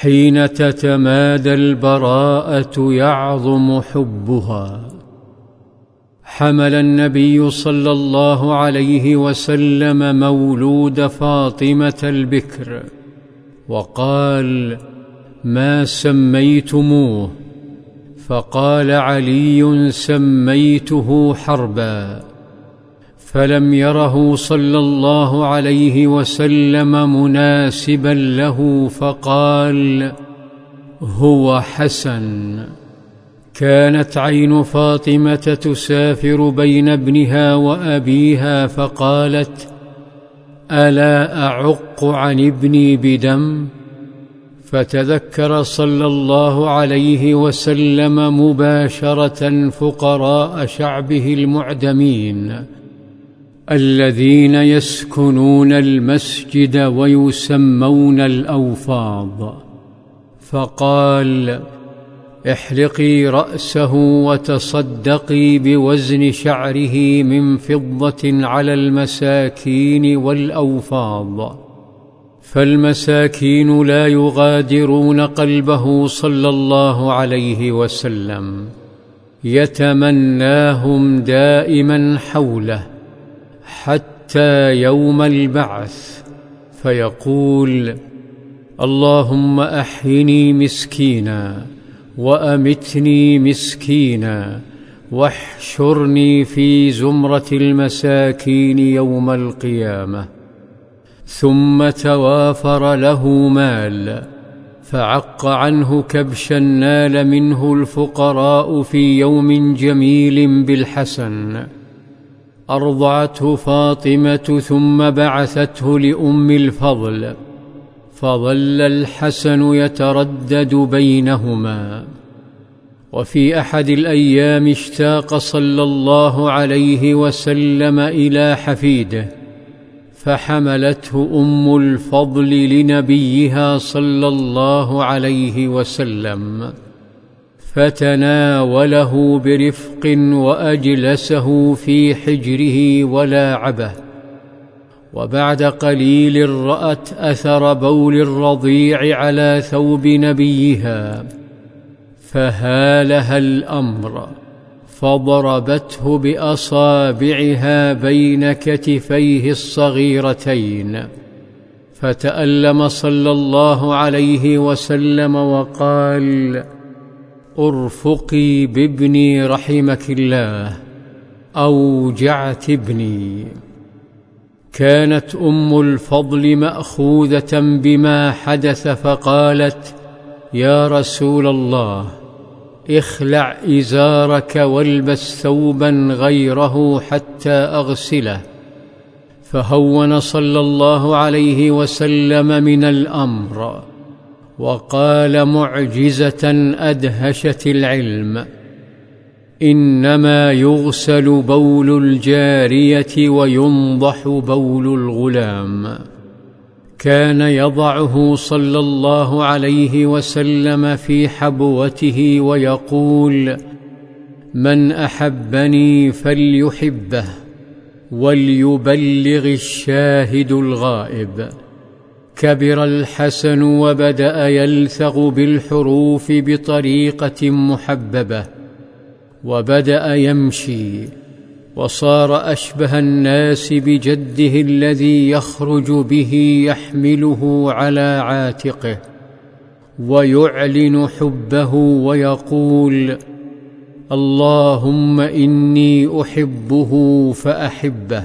حين تتمادى البراءة يعظم حبها. حمل النبي صلى الله عليه وسلم مولود فاطمة البكر وقال ما سميتموه؟ فقال علي سميته حربا. فلم يره صلى الله عليه وسلم مناسبا له فقال هو حسن. كانت عين فاطمة تسافر بين ابنها وأبيها فقالت ألا أعق عن ابني بدم؟ فتذكر صلى الله عليه وسلم مباشرة فقراء شعبه المعدمين. الذين يسكنون المسجد ويسمون الأوفاض. فقال احلقي رأسه وتصدقي بوزن شعره من فضة على المساكين والأوفاض. فالمساكين لا يغادرون قلبه صلى الله عليه وسلم. يتمناهم دائما حوله. حتى يوم البعث فيقول اللهم أحيني مسكينا وأمتني مسكينا واحشرني في زمرة المساكين يوم القيامة. ثم توافر له مال فعق عنه كبشا نال منه الفقراء في يوم جميل بالحسن. أرضعته فاطمة ثم بعثته لأم الفضل فظل الحسن يتردد بينهما. وفي أحد الأيام اشتاق صلى الله عليه وسلم إلى حفيده فحملته أم الفضل لنبيها صلى الله عليه وسلم. فتناوله برفق وأجلسه في حجره ولاعبه. وبعد قليل رأت أثر بول الرضيع على ثوب نبيها فهالها الأمر فضربته بأصابعها بين كتفيه الصغيرتين فتألم صلى الله عليه وسلم وقال ارفقي بابني رحمك الله أوجعت ابني. كانت أم الفضل مأخوذة بما حدث فقالت يا رسول الله اخلع إزارك والبس ثوبا غيره حتى أغسله. فهون صلى الله عليه وسلم من الأمر. وقال معجزة أدهشت العلم إنما يغسل بول الجارية وينضح بول الغلام. كان يضعه صلى الله عليه وسلم في حبوته ويقول من أحبني فليحبه وليبلغ الشاهد الغائب. كبر الحسن وبدأ يلثغ بالحروف بطريقة محببة وبدأ يمشي وصار أشبه الناس بجده الذي يخرج به يحمله على عاتقه ويعلن حبه ويقول اللهم إني أحبه فأحبه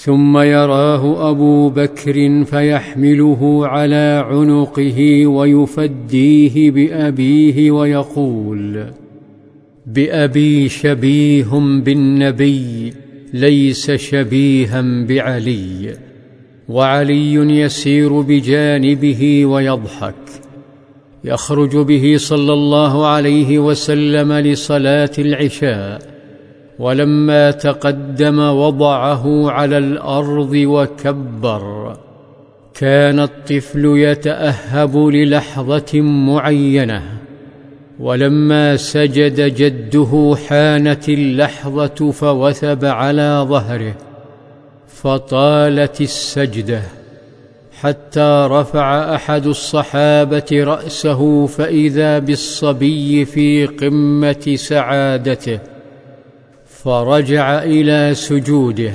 ثم يراه أبو بكر فيحمله على عنقه ويفديه بأبيه ويقول بأبي شبيه بالنبي ليس شبيها بعلي وعلي يسير بجانبه ويضحك. يخرج به صلى الله عليه وسلم لصلاة العشاء. ولما تقدم وضعه على الأرض وكبر كان الطفل يتأهب للحظة معينة. ولما سجد جده حانت اللحظة فوثب على ظهره فطالت السجدة. حتى رفع أحد الصحابة رأسه فإذا بالصبي في قمة سعادته فرجع إلى سجوده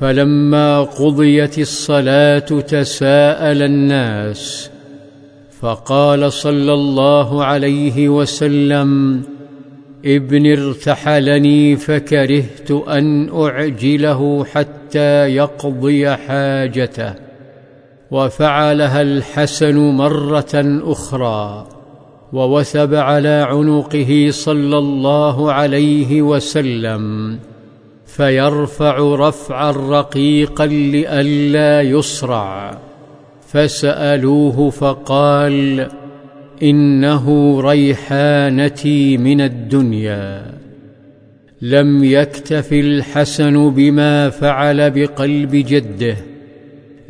فلما قضيت الصلاة تساءل الناس فقال صلى الله عليه وسلم ابن ارتحلني فكرهت أن أعجله حتى يقضي حاجته وفعلها الحسن مرة أخرى. ووثب على عنقه صلى الله عليه وسلم فيرفع رفعا رقيقا لئلا يصرع فسألوه فقال إنه ريحانتي من الدنيا. لم يكتف الحسن بما فعل بقلب جده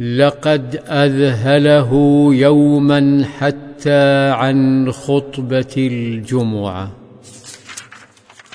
لقد أذهله يوما حتى عن خطبة الجمعة.